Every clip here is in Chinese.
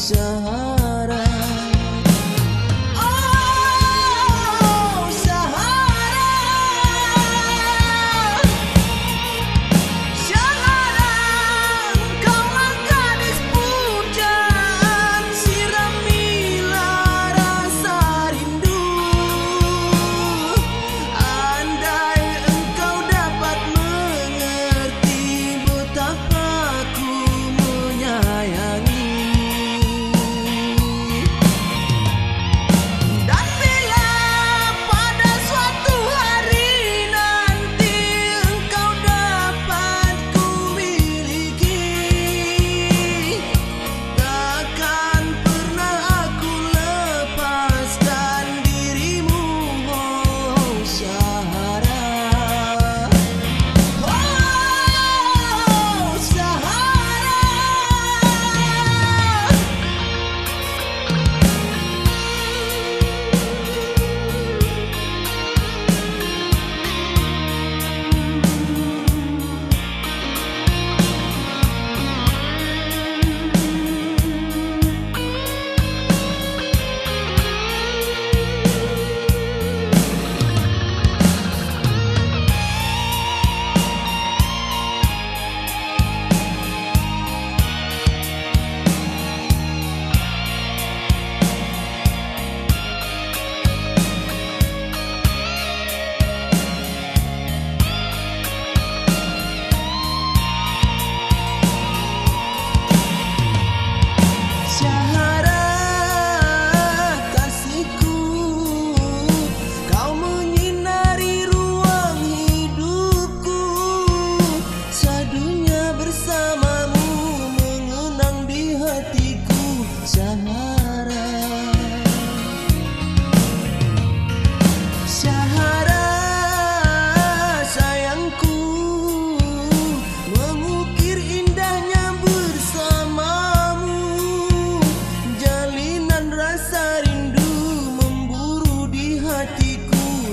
desire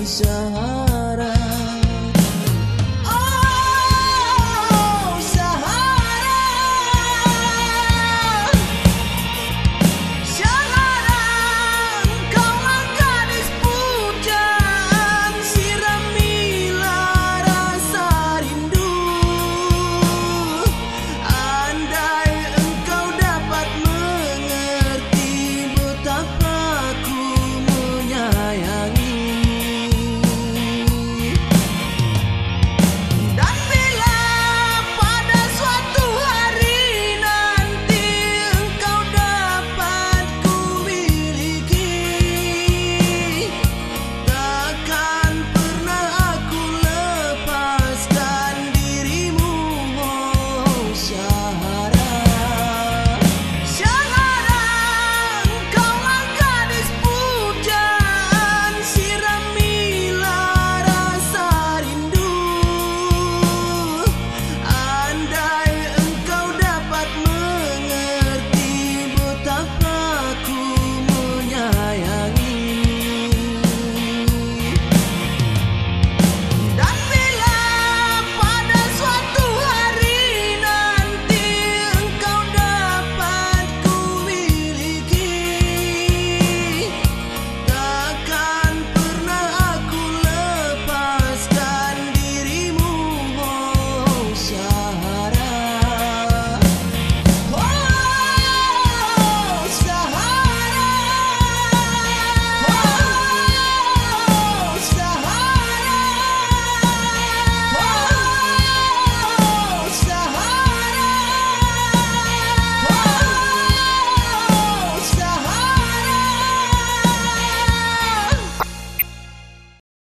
想。